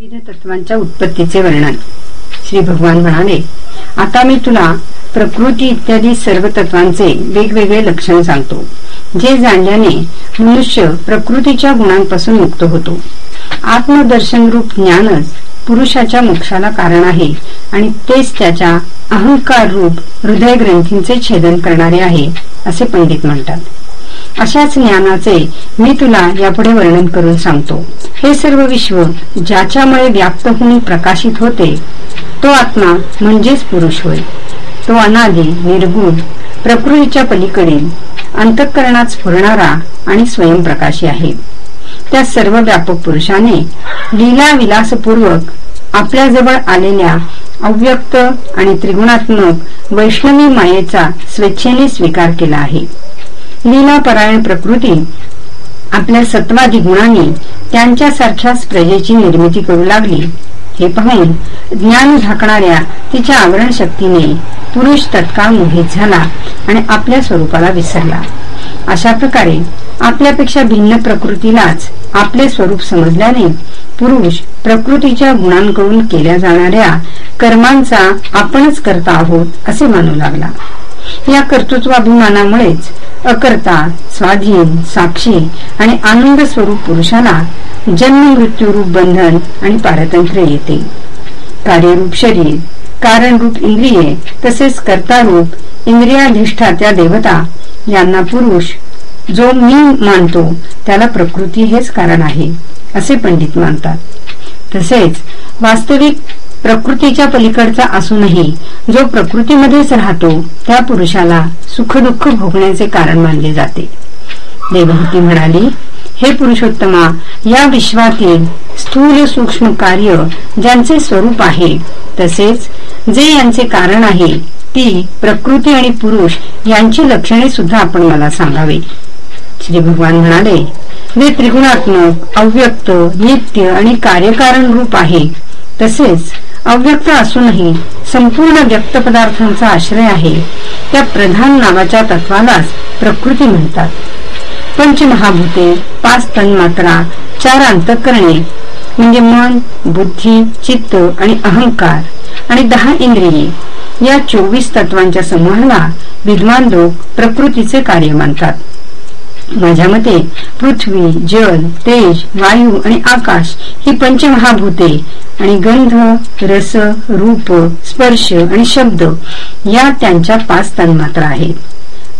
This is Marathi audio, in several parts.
विविध तत्वांच्या उत्पत्तीचे वर्णन. श्री भगवान म्हणाले आता मी तुला प्रकृती इत्यादी सर्व तत्वांचे वेगवेगळे लक्षण सांगतो जे जाणल्याने मनुष्य प्रकृतीच्या गुणांपासून मुक्त होतो. आत्मदर्शन रूप ज्ञानच पुरुषाच्या मोक्षाला कारण आहे आणि तेच त्याच्या अहंकार रूप हृदय ग्रंथींचे छेदन करणारे आहे असे पंडित म्हणतात. अशाच ज्ञानाचे मी तुला यापुढे वर्णन करून सांगतो. हे सर्व विश्व ज्याच्यामुळे व्याप्त होऊन प्रकाशित होते तो आत्मा म्हणजेच पुरुष होय. तो अनादी निर्गुण प्रकृतीच्या पलीकडील अंतःकरणात स्फुरणारा आणि स्वयंप्रकाशी आहे. त्या सर्व व्यापक पुरुषाने लीला विलासपूर्वक आपल्याजवळ आलेल्या अव्यक्त आणि त्रिगुणात्मक वैष्णवी मायेचा स्वेच्छेने स्वीकार केला आहे. लीलापरायण प्रकृती आपल्या सत्वादी गुणांनी त्यांच्यासारख्याच प्रजेची निर्मिती करू लागली. हे पाहून ज्ञान झाकणाऱ्या तिच्या आवरण शक्तीने पुरुष तत्काळ मोहित झाला आणि आपल्या स्वरूपाला विसरला. अशा प्रकारे आपल्यापेक्षा भिन्न प्रकृतीलाच आपले स्वरूप समजल्याने पुरुष प्रकृतीच्या गुणांकडून केल्या जाणाऱ्या कर्मांचा आपणच करता आहोत असे मानू लागला. या कर्तृत्वाभिमानामुळेच अकर्ता स्वाधीन साक्षी आणि आनंद स्वरूप पुरुषाला जन्म मृत्यू रूप बंधन आणि पारतंत्र्य येते. कार्यरूप शरीर कारण रूप इंद्रिये तसेच कर्तारूप इंद्रियाधिष्ठात्या देवता यांना पुरुष जो मी मानतो त्याला प्रकृती हेच कारण आहे असे पंडित मानतात. तसेच वास्तविक प्रकृतीच्या पलीकडचा असूनही जो प्रकृतीमध्येच राहतो त्या पुरुषाला सुखदुःख भोगण्याचे कारण मानले जाते. देवहूती म्हणाली हे पुरुषोत्तमा या विश्वातील स्थूल सूक्ष्म कार्य ज्यांचे स्वरूप आहे तसेच जे यांचे कारण आहे ती प्रकृती आणि पुरुष यांची लक्षणे सुद्धा आपण मला सांगावे. श्री भगवान म्हणाले जे त्रिगुणात्मक अव्यक्त नित्य आणि कार्यकारण रूप आहे तसेच अव्यक्त असूनही संपूर्ण व्यक्त पदार्थांचा आश्रय आहे. त्या प्रधान नावाच्या तत्वालाच प्रकृती म्हणतात. पंचमहाभूते पाच तन्मात्रा चार अंतकरणे म्हणजे मन बुद्धी चित्त आणि अहंकार आणि दहा इंद्रिये. या चोवीस तत्वांच्या समूहाला विद्वान लोक प्रकृतीचे कार्य मानतात. माझ्या मते पृथ्वी जल तेज वायू आणि आकाश ही पंचमहाभूते आणि गंध रस रूप स्पर्श आणि शब्द या त्यांच्या पाच तन्मात्रा आहेत.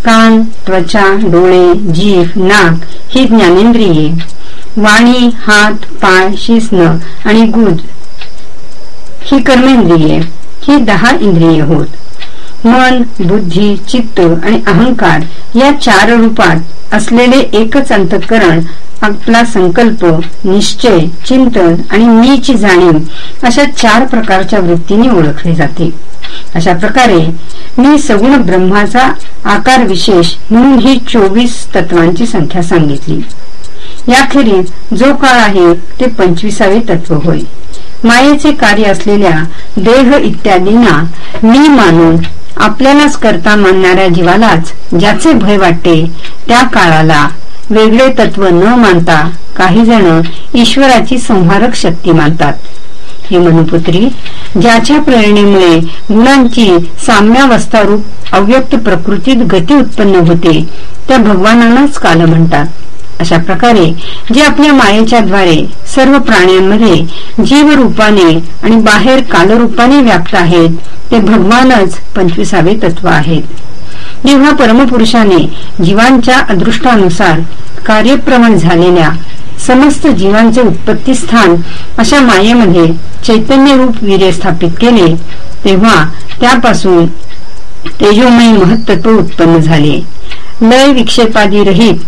कान त्वचा डोळे जीभ नाक ही ज्ञानेंद्रिये. वाणी हात पाय शिस्न आणि गुज ही कर्मेंद्रिये. ही दहा इंद्रिये होत. मन बुद्धी चित्त आणि अहंकार या चार रूपात असलेले एकच अंतकरण आपला संकल्प निश्चय चिंतन आणि मीची जाणीव अशा चार प्रकारच्या वृत्तीने ओळखले जाते. अशा प्रकारे मी सगुण ब्रह्माचा आकार विशेष म्हणून ही चोवीस तत्वांची संख्या सांगितली. याखेरीज जो काळ आहे ते पंचवीसावे तत्व होय. मायेचे कार्य असलेल्या देह इत्यादींना मी मानून आपल्यालाच करता मानणाऱ्या जीवालाच ज्याचे भय वाटते त्या काळाला वेगळे तत्व न मानता काही जण ईश्वराची संहारक शक्ती मानतात. हे मनुपुत्री ज्याच्या प्रेरणेमुळे गुणांची साम्यावस्थारूप अव्यक्त प्रकृतीत गती उत्पन्न होते त्या भगवानांनाच काल म्हणतात. अशा प्रकारे जे आपल्या मायेच्या द्वारे सर्व प्राण्यांमध्ये जीव रूपाने आणि बाहेर कालरूपाने व्याप्त आहेत ते भगवानच पंचवीसावे तत्व आहेत. जेव्हा परमपुरुषाने जीवांच्या अदृष्टानुसार कार्यप्रवण झालेल्या समस्त जीवांचे उत्पत्ती स्थान अशा मायेमध्ये चैतन्य रूप वीर्य स्थापित केले तेव्हा त्यापासून तेजोमयी महत्त्व उत्पन्न झाले. लय विक्षेपादी रहित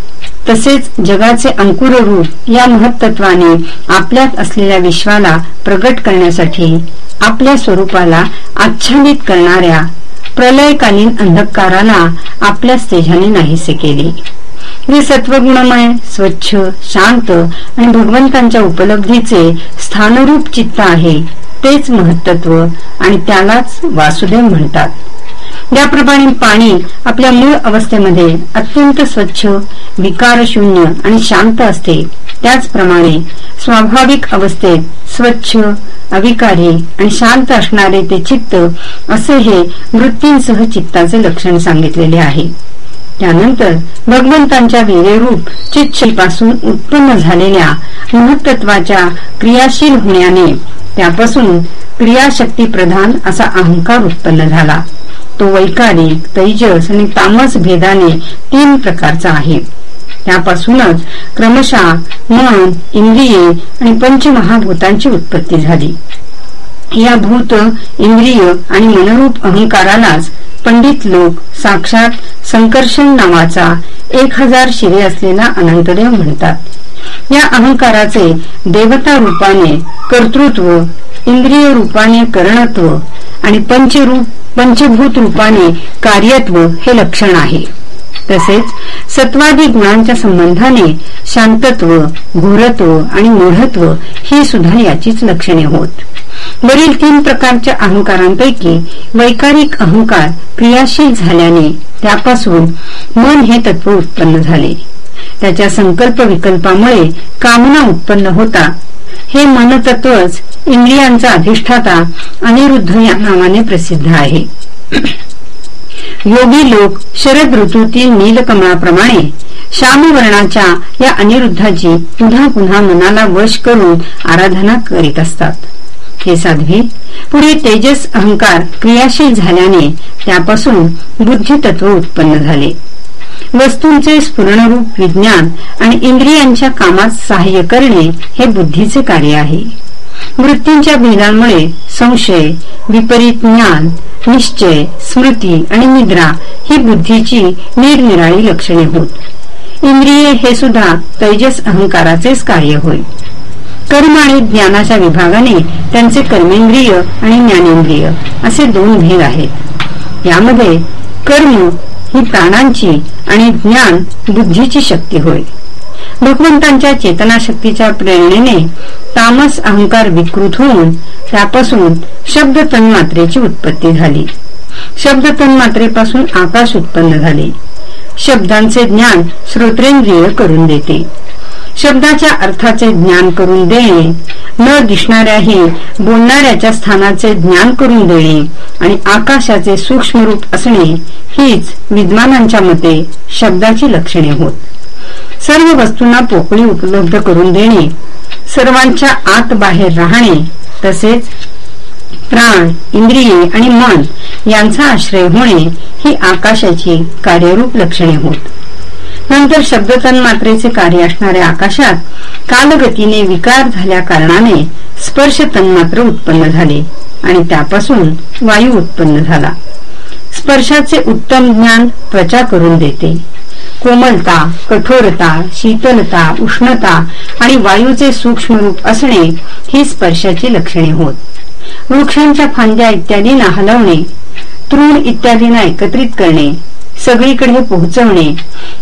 तसेच जगाचे अंकुर रूप या महत्त्वाने आपल्यात असलेल्या विश्वाला प्रगट करण्यासाठी आपल्या स्वरूपाला आच्छादित करणाऱ्या प्रलयकालीन अंधकाराला आपल्या तेजाने नाहीसे केले. जे सत्वगुणमय स्वच्छ शांत आणि भगवंतांच्या उपलब्धीचे स्थानरूप चित्त आहे तेच महत्त्व आणि त्यालाच वासुदेव म्हणतात. याप्रमाणे पाणी आपल्या मूळ अवस्थेमध्ये अत्यंत स्वच्छ विकारशून्य आणि शांत असते. त्याचप्रमाणे स्वाभाविक अवस्थेत स्वच्छ अविकारी आणि शांत असणारे ते चित्त असे हे वृत्तींसह चित्ताचे लक्षण सांगितलेले आहे. त्यानंतर भगवंतांच्या वीरेरूप चितशीपासून उत्पन्न झालेल्या महत्त्वाच्या क्रियाशील होण्याने त्यापासून क्रियाशक्ती प्रधान असा अहंकार उत्पन्न झाला. तो वैकारिक तैजस आणि तामस भेदाने तीन प्रकारचा आहे. त्यापासूनच क्रमशः मन इंद्रिये आणि पंचमहाभूतांची उत्पत्ती झाली. या भूत इंद्रिय आणि मनरूप अहंकारालाच पंडित लोक साक्षात संकर्षण नावाचा एक हजार शिरे असलेला अनंतदेव म्हणतात. या अहंकाराचे देवता रूपाने कर्तृत्व इंद्रिय रूपाने कर्णत्व आणि पंचरूप पंचभूत रूपाने कार्यत्व हे लक्षण आहे. तसेच सत्वादी गुणांच्या संबंधाने शांतत्व घोरत्व आणि मूढत्व ही सुद्धा याचीच लक्षणे होत. वरील तीन प्रकारच्या अहंकारांपैकी वैकारिक अहंकार क्रियाशील झाल्याने त्यापासून मन हे तत्व उत्पन्न झाले. त्याच्या संकल्प विकल्पामुळे कामना उत्पन्न होता. हे मनतत्वच इंद्रियांचा अधिष्ठाता अनिरुद्ध या नावाने प्रसिद्ध आहे. योगी लोक शरद ऋतूतील नीलकमळाप्रमाणे श्यामवर्णाच्या या अनिरुद्धाची पुन्हा पुन्हा मनाला वश करून आराधना करीत असतात. हे साध्वी पुढे तेजस अहंकार क्रियाशील झाल्याने त्यापासून बुद्धितत्व उत्पन्न झाले. वस्तूंचे स्फुरणरूप विज्ञान आणि इंद्रियांच्या कामात सहाय्य करणे हे बुद्धीचे कार्य आहे. वृत्तींच्या भेदांमुळे संशय विपरीत ज्ञान निश्चय स्मृती आणि निद्रा ही बुद्धीची निरनिराळी लक्षणे होत. इंद्रिये हे सुद्धा तैजस अहंकाराचेच कार्य होय. कर्म आणि ज्ञानाच्या विभागाने त्यांचे कर्मेंद्रिय आणि ज्ञानेंद्रिय असे दोन भेद आहेत. यामध्ये कर्म ही प्राणांची आणि ज्ञान बुद्धीची शक्ती होय. भगवंतांच्या चेतनाशक्तीच्या प्रेरणेने तामस अहंकार विकृत होऊन त्यापासून शब्द तन्मात्रेची उत्पत्ती झाली. शब्द तन्मात्रेपासून आकाश उत्पन्न झाले. शब्दांचे ज्ञान श्रोत्रेंद्रिय करून देते. शब्दाच्या अर्थाचे ज्ञान करून देणे. न दिसणाऱ्याही बोलणाऱ्याच्या स्थानाचे ज्ञान करून देणे आणि आकाशाचे सूक्ष्म रूप असणे हीच विद्वानांच्या मते शब्दाची लक्षणे होत. सर्व वस्तूंना पोकळी उपलब्ध करून देणे सर्वांच्या आत बाहेर राहणे तसेच प्राण इंद्रिये आणि मन यांचा आश्रय होणे ही आकाशाची कार्यरूप लक्षणे होत. नंतर शब्द तन्मात्रेचे कार्य असणाऱ्या आकाशात कालगतीने विकार झाल्या कारणाने स्पर्श तन्मात्र उत्पन्न झाले आणि त्यापासून वायू उत्पन्न झाला. स्पर्शाचे उत्तम ज्ञान त्वचा करून देते. कोमलता कठोरता शीतलता उष्णता आणि वायूचे सूक्ष्म रूप असणे ही स्पर्शाची लक्षणे होत. वृक्षांच्या फांद्या इत्यादींना हलवणे तृण इत्यादींना एकत्रित करणे सगळीकडे पोहोचवणे.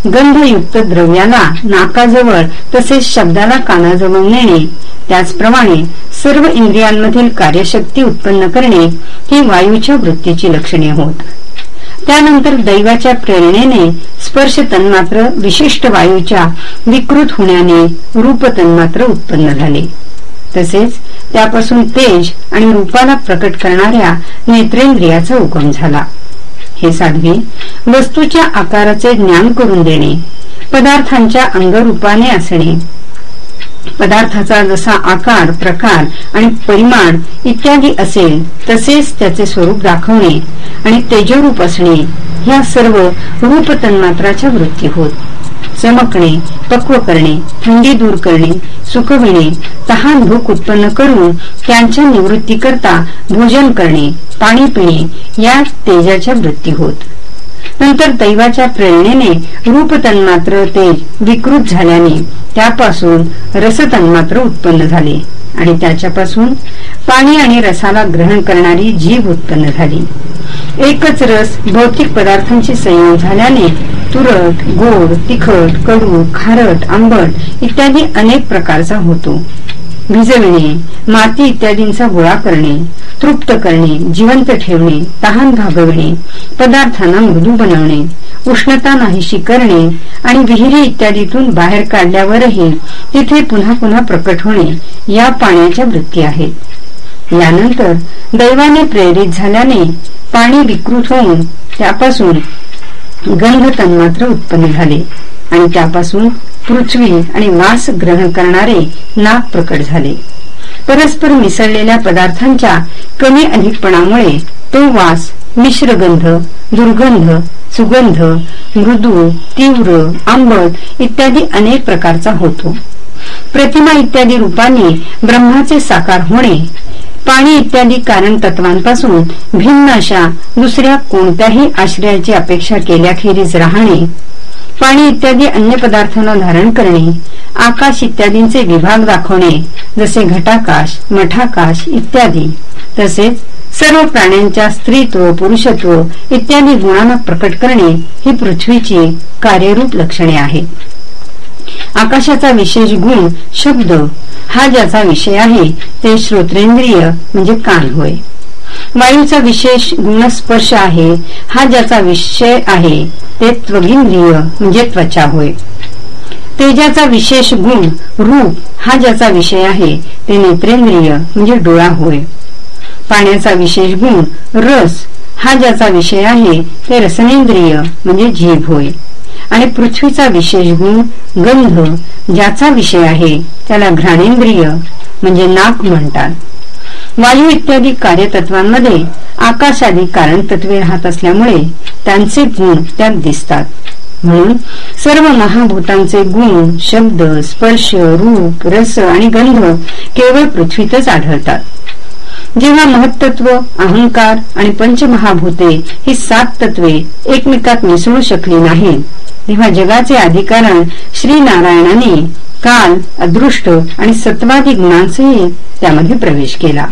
गंधयुक्त द्रव्याला नाकाजवळ तसेच शब्दाला कानाजवळ नेणे. त्याचप्रमाणे सर्व इंद्रियांमधील कार्यशक्ती उत्पन्न करणे ही वायूच्या वृत्तीची लक्षणे होत. त्यानंतर दैवाच्या प्रेरणेने स्पर्श तन्मात्र विशिष्ट वायूच्या विकृत होण्याने रूप तन्मात्र उत्पन्न झाले. तसेच त्यापासून तेज आणि रूपाला प्रकट करणाऱ्या नेत्रेंद्रियाचा उगम झाला. हे साध्वी वस्तूच्या आकाराचे ज्ञान करून देणे पदार्थांच्या अंगरूपाने असणे. पदार्थाचा जसा आकार प्रकार आणि परिमाण इत्यादी असेल तसेच त्याचे स्वरूप दाखवणे आणि तेजरूप असणे ह्या सर्व रूप तन्मात्राच्या वृत्ती होत. चमकणे पक्व करणे थंडी दूर करणे सुकविणे तहान भूक उत्पन्न करून त्यांच्या निवृत्ती करता भोजन करणे पाणी पिणे या तेजाच्या वृत्ती होत. नंतर दैवाच्या प्रेरणेने रूप तन्मात्र तेज विकृत झाल्याने त्यापासून रस तन्मात्र उत्पन्न झाले आणि त्याच्यापासून पाणी आणि रसाला ग्रहण करणारी जीव उत्पन्न झाली. एकच रस भौतिक पदार्थांची संयोग झाल्याने तुरट गोड तिखट कडू खारट आंबट इत्यादी अनेक प्रकारचा होतो. भिजविणे माती इत्यादींचा गोळा करणे तृप्त करणे जिवंत ठेवणे तहान भागविणे पदार्थांना मृदू बनवणे उष्णता नाहीशी करणे आणि विहिरी इत्यादीतून बाहेर काढल्यावरही तिथे पुन्हा पुन्हा प्रकट होणे या पाण्याच्या वृत्ती आहेत. यानंतर दैवाने प्रेरित झाल्याने पाणी विकृत होऊन त्यापासून गंध तन्मात्र उत्पन्न झाले. आणि त्यापासून पृथ्वी आणि वास ग्रहण करणारे नाक प्रकट झाले. परस्पर मिसळलेल्या पदार्थांच्या कमी अधिकपणामुळे तो वास मिश्रगंध दुर्गंध सुगंध मृदू तीव्र आंबट इत्यादी अनेक प्रकारचा होतो. प्रतिमा इत्यादी रूपाने ब्रह्माचे साकार होणे पाणी इत्यादी कारण तत्वांपासून भिन्न अशा दुसऱ्या कोणत्याही आश्रयाची अपेक्षा केल्याखेरीज राहणे पाणी इत्यादी अन्य पदार्थांना धारण करणे आकाश इत्यादींचे विभाग दाखवणे जसे घटाकाश मठाकाश इत्यादी तसेच सर्व प्राण्यांच्या स्त्रीत्व पुरुषत्व इत्यादी गुणांना प्रकट करणे ही पृथ्वीची कार्यरूप लक्षणे आहेत. आकाशाचा विशेष गुण शब्द हा ज्याचा विषय आहे ते श्रोत्रेंद्रिय म्हणजे कान होय. वायूचा विशेष गुणस्पर्श आहे हा ज्याचा विषय आहे ते त्वगिंद्रिय म्हणजे त्वचा होय. तेजाचा विशेष गुण रूप हा ज्याचा विषय आहे ते नेत्रेंद्रिय म्हणजे डोळा होय. पाण्याचा विशेष गुण रस हा ज्याचा विषय आहे ते रसनेंद्रिय म्हणजे जीभ होय. आणि पृथ्वीचा विशेष गुण गंध ज्याचा विषय आहे त्याला घ्राणेंद्रिय म्हणजे नाक म्हणतात. वायू इत्यादी कार्यतत्वांमध्ये आकाशादी कारण तत्वे राहत असल्यामुळे त्यांचे गुण त्यात दिसतात. म्हणून सर्व महाभूतांचे गुण शब्द स्पर्श रूप रस आणि गंध केवळ पृथ्वीतच आढळतात. जेव्हा महत्त्व अहंकार आणि पंचमहाभूते ही सात तत्वे एकमेकात मिसळू शकली नाही तेव्हा जगाचे अधिकारण श्री नारायणाने काल अदृष्ट आणि सत्वादी गुणांसहित त्यामध्ये प्रवेश केला.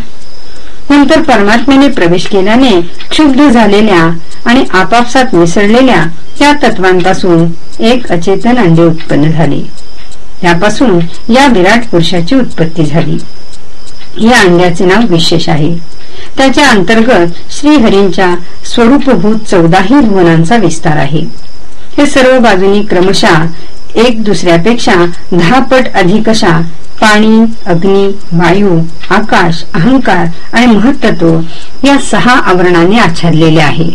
नंतर परमात्म्याने प्रवेश केल्याने क्षुब्ध झालेल्या आणि आपापसात मिसळलेल्या त्या तत्वांपासून एक अचेतन अंडे उत्पन्न झाले. त्यापासून या विराट पुरुषाची उत्पत्ती झाली. या अंड्याचे नाव विशेष आहे. त्याच्या अंतर्गत श्रीहरींच्या स्वरूपभूत चौदाही भुवनांचा विस्तार आहे. हे सर्व बाजूनी क्रमशः एक दुसऱ्यापेक्षा दहा पट अधिक पाणी अग्नी वायू आकाश अहंकार आणि महत्त्व या सहा आवरणाने आच्छादलेले आहे.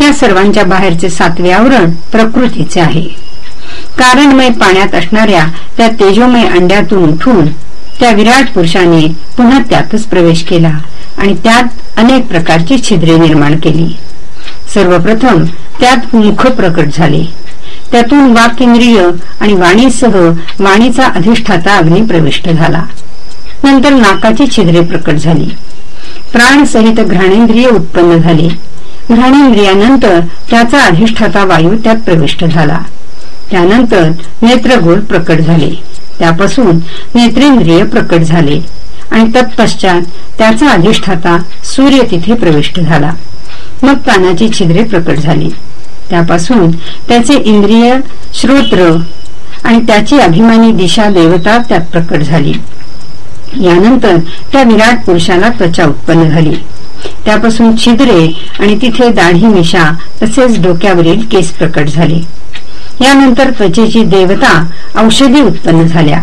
या सर्वांच्या बाहेरचे सातवे आवरण प्रकृतीचे आहे. कारणमय पाण्यात असणाऱ्या त्या तेजोमय अंड्यातून उठून त्या विराट पुरुषाने पुन्हा त्यातच प्रवेश केला आणि त्यात अनेक प्रकारची छिद्रे निर्माण केली. सर्वप्रथम त्यात मुख प्रकट झाले. त्यातून वाक आणि वाणीसह वाणीचा अधिष्ठाता अग्नी प्रविष्ट झाला. नंतर नाकाची छिद्रे प्रकट झाली. प्राणसहित घ्राणेंद्रिय उत्पन्न झाले. घ्राणेंद्रियानंतर त्याचा अधिष्ठाता वायू त्यात प्रविष्ट झाला. त्यानंतर नेत्रगोल प्रकट झाले. त्यापासून नेत्रेंद्रिय प्रकट झाले आणि तत्पश्चात त्याचा अधिष्ठाता सूर्य तिथे प्रविष्ट झाला. मग कानाची छिद्रे प्रकट झाली. त्यापासून त्याचे इंद्रिय श्रोत्र आणि त्याची अभिमानी दिशा देवता त्यात प्रकट झाली. यानंतर त्या विराट पुरुषाला त्वचा उत्पन्न झाली. त्यापासून छिद्रे आणि तिथे दाढी मिशा तसेच डोक्यावरील केस प्रकट झाले. यानंतर त्वचेची देवता औषधी उत्पन्न झाल्या.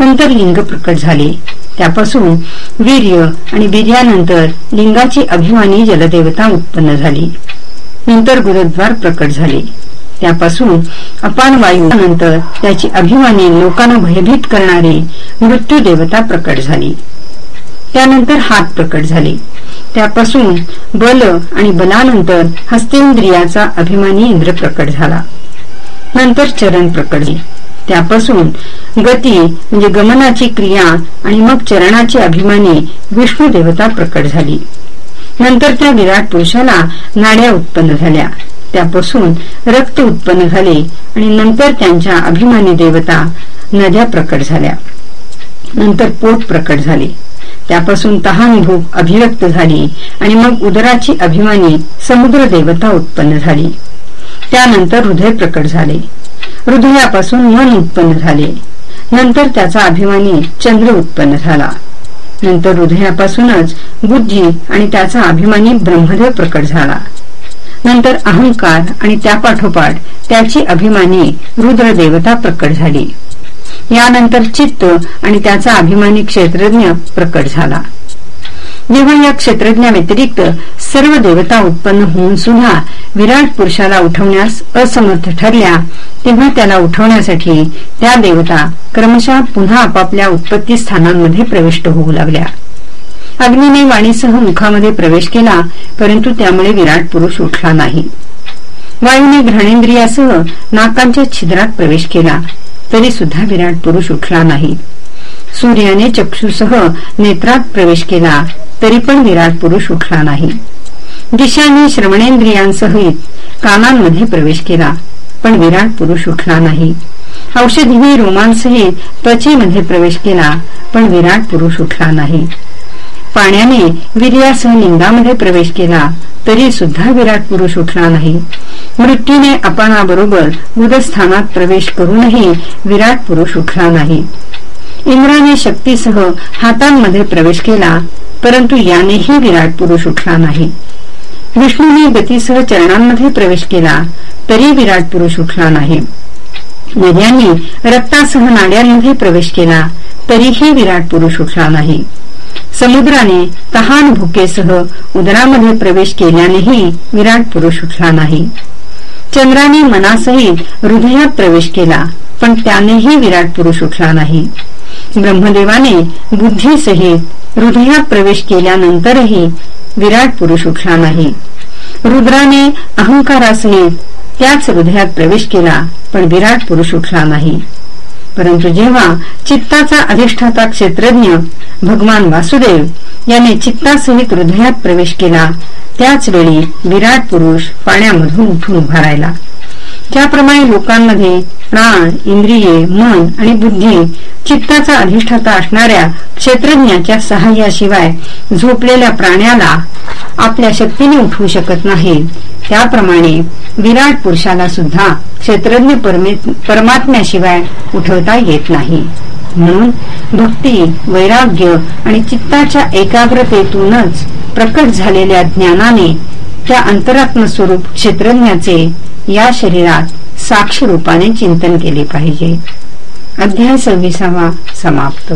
नंतर लिंग प्रकट झाले. त्यापासून वीर्य आणि वीर्यानंतर लिंगाची अभिमानी जलदेवता उत्पन्न झाली. नंतर गुरुद्वार प्रकट झाले. त्यापासून अपान वायू नंतर त्याची अभिमानी लोकांना भयभीत करणारी मृत्यू देवता प्रकट झाली. त्यानंतर हात प्रकट झाले. त्यापासून बल आणि बलानंतर हस्तेंद्रियाचा अभिमानी इंद्र प्रकट झाला. नंतर चरण प्रकट त्यापासून गती म्हणजे गमनाची क्रिया आणि मग चरणाची अभिमानी विष्णू देवता प्रकट झाली. नंतर त्या विराट पुरुषाला नाड्या उत्पन्न झाल्या. त्यापासून रक्त उत्पन्न झाले आणि नंतर त्यांच्या अभिमानी देवता नद्या प्रकट झाल्या. नंतर पोट प्रकट झाले. त्यापासून तहान भूक अभिव्यक्त झाली आणि मग उदराची अभिमानी समुद्र देवता उत्पन्न झाली. त्यानंतर हृदय प्रकट झाले. हृदयापासून मन उत्पन्न झाले. नंतर त्याचा अभिमानी चंद्र उत्पन्न झाला. नंतर हृदयापासूनच बुद्धी आणि त्याचा अभिमानी ब्रह्मदेव प्रकट झाला. नंतर अहंकार आणि त्यापाठोपाठ त्याची अभिमानी रुद्रदेवता प्रकट झाली. यानंतर चित्त आणि त्याचा अभिमानी क्षेत्रज्ञ प्रकट झाला. जेव्हा या क्षेत्रज्ञाव्यतिरिक्त सर्व देवता उत्पन्न होऊन सुद्धा विराट पुरुषाला उठवण्यास असमर्थ ठरल्या तेव्हा त्याला उठवण्यासाठी त्या देवता क्रमशः पुन्हा आपापल्या उत्पत्ती स्थानांमध्ये प्रविष्ट होऊ लागल्या. अग्नीने वाणीसह मुखामध्ये प्रवेश केला परंतु त्यामुळे विराट पुरुष उठला नाही. वायूने घ्राणेंद्रियासह नाकांच्या छिद्रात प्रवेश केला तरी सुद्धा विराट पुरुष उठला नाही. सूर्याने चक्षुसह नेत्रात प्रवेश केला तरी पण विराट पुरुष उठला नाही. दिशाने श्रवणेंद्रियांसहित कानांमध्ये प्रवेश केला पण विराट पुरुष उठला नाही. औषधीने रोमांसहित त्वचेमध्ये प्रवेश केला पण विराट पुरुष उठला नाही. पाण्याने वीर्यासह लिंगामध्ये प्रवेश केला तरी सुद्धा विराट पुरुष उठला नाही. मृत्यूने अपणाबरोबर उदस्थानात प्रवेश करूनही विराट पुरुष उठला नाही. इंद्राने शक्तीसह हातांमध्ये प्रवेश केला परंतु यानेही विराट पुरुष उठला नाही. विष्णूने गतीसह चरणांमध्ये प्रवेश केला तरी विराट पुरुष उठला नाही. नद्यांनी रक्तासह नाड्यांमध्ये प्रवेश केला तरीही विराट पुरुष उठला नाही. समुद्राने तहान भुकेसह उदरामध्ये प्रवेश केल्यानेही विराट पुरुष उठला नाही. चंद्राने मनासहित हृदयात प्रवेश केला पण त्यानेही विराट पुरुष उठला नाही. ब्रह्मदेवाने बुद्धीसहित हृदयात प्रवेश केल्यानंतरही विराट पुरुष उठला नाही. रुद्राने अहंकारासहित त्याच हृदयात प्रवेश केला पण विराट पुरुष उठला नाही. परंतु जेव्हा चित्ताचा अधिष्ठाता क्षेत्रज्ञ भगवान वासुदेव याने चित्तासहित हृदयात प्रवेश केला त्याच वेळी विराट पुरुष पाण्यामधून उठून उभा राहिला. त्याप्रमाणे लोकांमध्ये प्राण इंद्रिये मन आणि बुद्धी चित्ताचा अधिष्ठाता असणाऱ्या क्षेत्रज्ञाच्या सहाय्याशिवाय झोपलेल्या प्राण्याला आपल्या शक्तीने उठवू शकत नाही. त्याप्रमाणे विराट पुरुषाला सुद्धा क्षेत्रज्ञ परमात्म्याशिवाय उठवता येत नाही. म्हणून भक्ती वैराग्य आणि चित्ताच्या एकाग्रतेतूनच प्रकट झालेल्या ज्ञानाने त्या अंतरात्म स्वरूप क्षेत्रज्ञाचे या शरीरात साक्ष रूपाने चिंतन केले पाहिजे. अध्याय सव्वीसावा समाप्त.